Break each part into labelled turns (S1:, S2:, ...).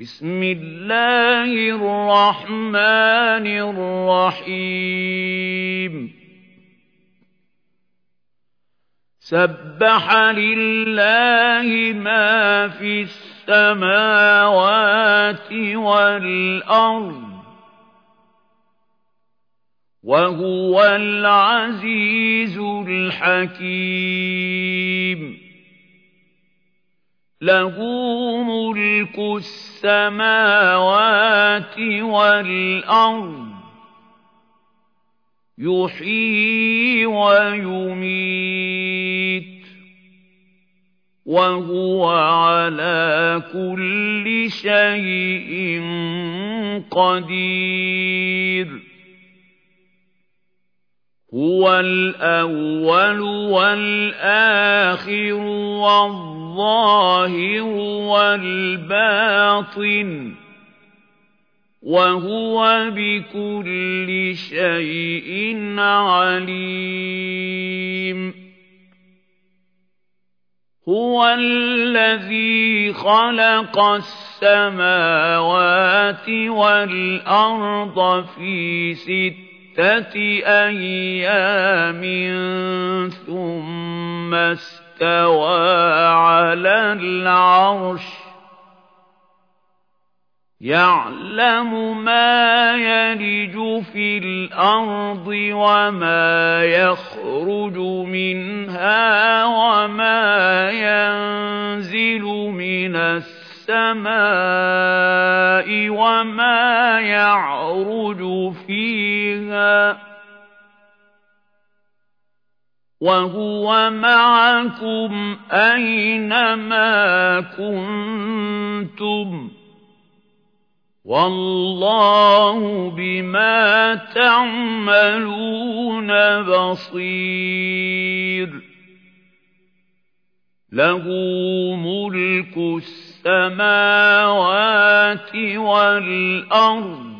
S1: بسم الله الرحمن الرحيم سبح لله ما في السماوات والأرض وهو العزيز الحكيم له ملك السماوات السماوات والأرض يحيي ويميت وهو على كل شيء قدير هو الأول والآخر والظهر الظاهر والباطن وهو بكل شيء عليم هو الذي خلق السماوات والأرض في ستة أيام ثم استوى على العرش يعلم ما يلج في الأرض وما يخرج منها وما ينزل من السماء وما يعرج فيها وَهُوَ مَعَكُمْ أَيْنَمَا كُنْتُمْ وَاللَّهُ بِمَا تَعْمَلُونَ بَصِيرٌ لَهُ مُلْكُ السَّمَاوَاتِ وَالْأَرْضِ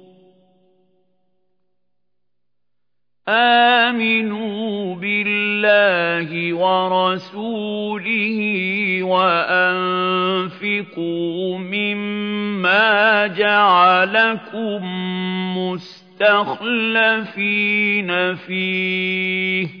S1: آمنوا بالله ورسوله وأنفقوا مما جعلكم مستخلفين فيه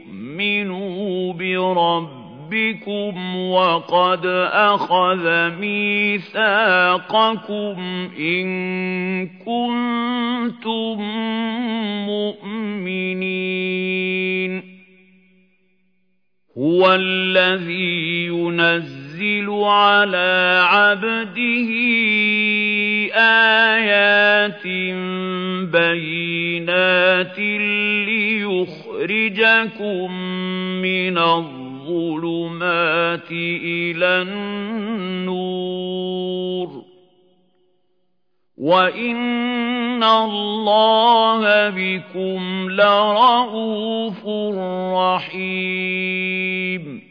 S1: آمنوا بربكم وقد أخذ ميثاقكم إن كنتم مؤمنين هو الذي ينزل على عبده آيات بينات يخرجكم من الظلمات إلى النور وَإِنَّ اللَّهَ بِكُمْ لَرَءُوفٌ رَحِيمٌ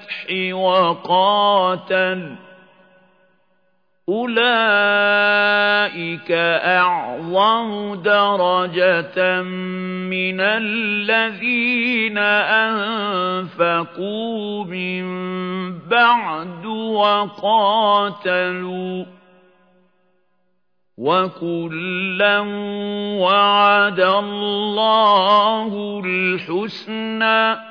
S1: وقاتل أولئك أعظم درجة من الذين أنفقوا من بعد وقاتلوا وكلا وعد الله الحسنى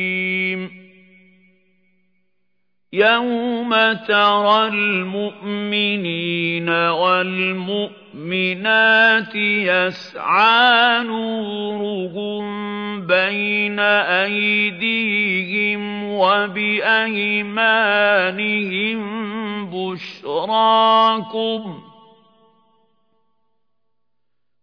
S1: يَوْمَ تَرَى الْمُؤْمِنِينَ وَالْمُؤْمِنَاتِ يَسْعَى نُورُهُم بَيْنَ أَيْدِيهِمْ وَبِأَيْمَانِهِمْ بُشْرَاكُمْ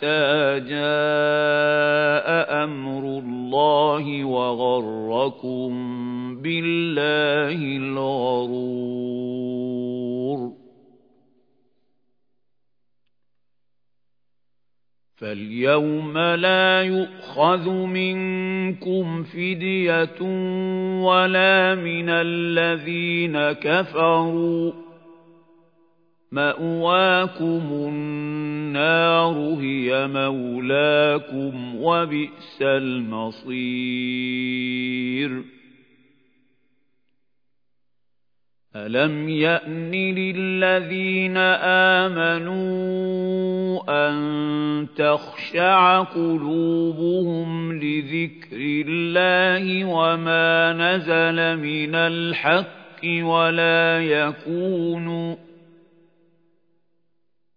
S1: حَتَّىٰ جَاءَ أَمْرُ اللَّهِ وَغَرَّكُم بِاللَّهِ الْغَرُورُ فَالْيَوْمَ لَا يُؤْخَذُ مِنكُمْ فِدْيَةٌ وَلَا مِنَ الَّذِينَ كَفَرُوا مَأْوَاكُمُ النَّارُ هِيَ مَوْلَاكُمْ وَبِئْسَ الْمَصِيرُ أَلَمْ يَأْنِ لِلَّذِينَ آمَنُوا أَن تَخْشَعَ قُلُوبُهُمْ لِذِكْرِ اللَّهِ وَمَا نَزَلَ مِنَ الْحَقِّ وَلَا يَكُونُوا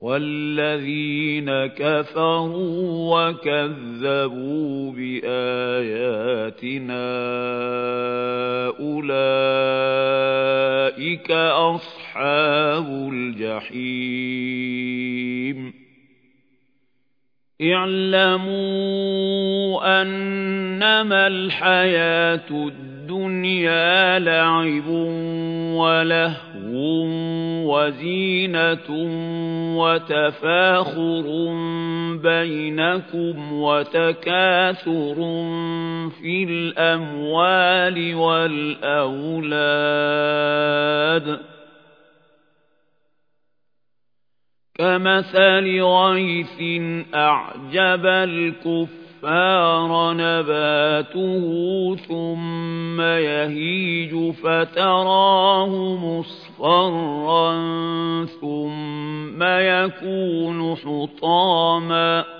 S1: والذين كفروا وكذبوا بآياتنا أولئك أصحاب الجحيم اعلموا أنما الحياة الدنيا الدُّنْيَا لَعِبٌ وَلَهْوٌ وَزِينَةٌ وَتَفَاخُرٌ بَيْنَكُمْ وَتَكَاثُرٌ فِي الْأَمْوَالِ وَالْأَوْلَادِ كَمَثَلِ غَيْثٍ أَعْجَبَ الْكُفَّارَ فار نَبَاتُهُ ثُمَّ يَهِيجُ فَتَرَاهُ مُصْفَرًّا ثُمَّ يَكُونُ حُطَامًا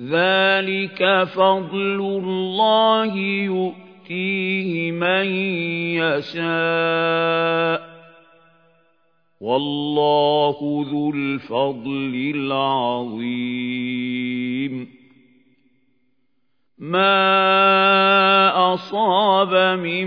S1: ذلك فضل الله يؤتيه من يشاء والله ذو الفضل العظيم ما أصاب من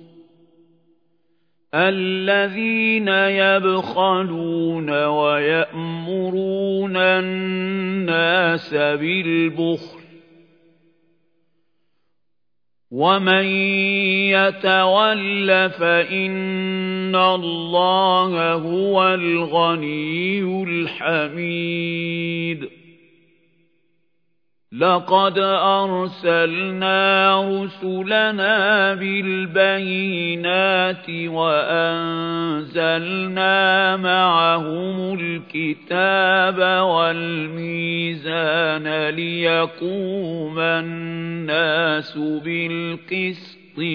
S1: الَّذِينَ يَبْخَلُونَ وَيَأْمُرُونَ النَّاسَ بِالْبُخْلِ وَمَن يَتَوَلَّ فَإِنَّ اللَّهَ هُوَ الْغَنِيُّ الْحَمِيدُ لقد أرسلنا رسلنا بالبينات وأنزلنا معهم الكتاب والميزان ليقوم الناس بالقسط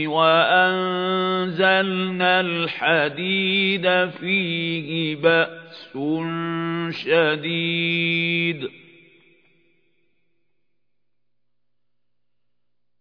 S1: وَأَنزَلْنَا الْحَدِيدَ فِيهِ بَأْسٌ شَدِيدٌ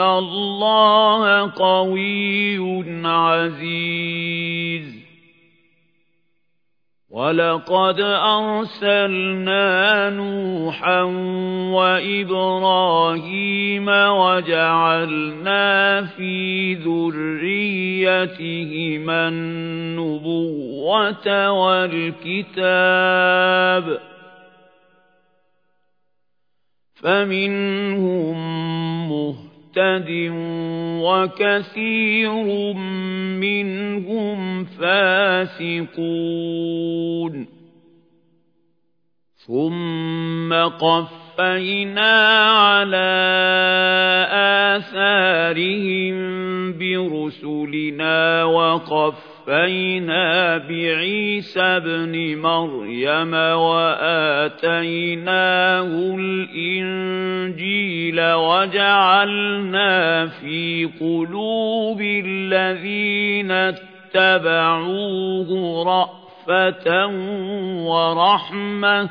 S1: إِنَّ اللَّهَ قَوِيٌّ عَزِيزٌ وَلَقَدْ أَرْسَلْنَا نُوحًا وَإِبْرَاهِيمَ وَجَعَلْنَا فِي ذُرِّيَّتِهِمَا النُّبُوَّةَ وَالْكِتَابَ فَمِنْهُم مُّهْتَدٍ مُعْتَدٍ وَكَثِيرٌ مِنْهُمْ فَاسِقُونَ ثُمَّ قَفَّيْنَا عَلَى آثَارِهِمْ بِرُسُلِنَا وَقَفَّيْنَا وَفَيْنَا بِعِيسَى ابْنِ مَرْيَمَ وَآتَيْنَاهُ الْإِنْجِيلَ وَجَعَلْنَا فِي قُلُوبِ الَّذِينَ اتَّبَعُوهُ رَأْفَةً وَرَحْمَةً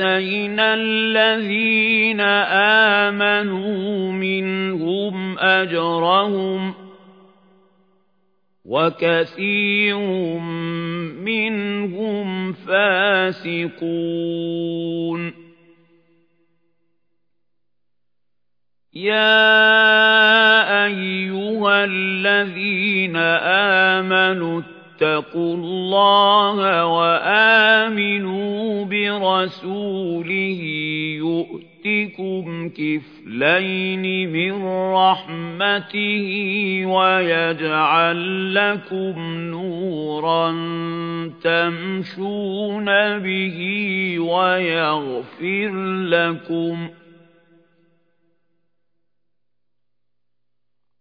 S1: آتينا الَّذِينَ آمَنُوا مِنْهُمْ أَجْرَهُمْ وَكَثِيرٌ مِنْهُمْ فَاسِقُونَ يَا أَيُّهَا الَّذِينَ آمَنُوا واتقوا الله وآمنوا برسوله يؤتكم كفلين من رحمته ويجعل لكم نورا تمشون به ويغفر لكم ۖ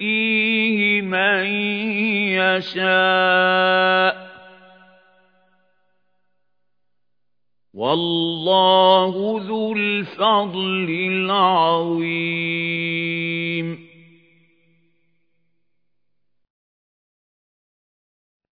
S1: يؤتيه من يشاء والله ذو الفضل العظيم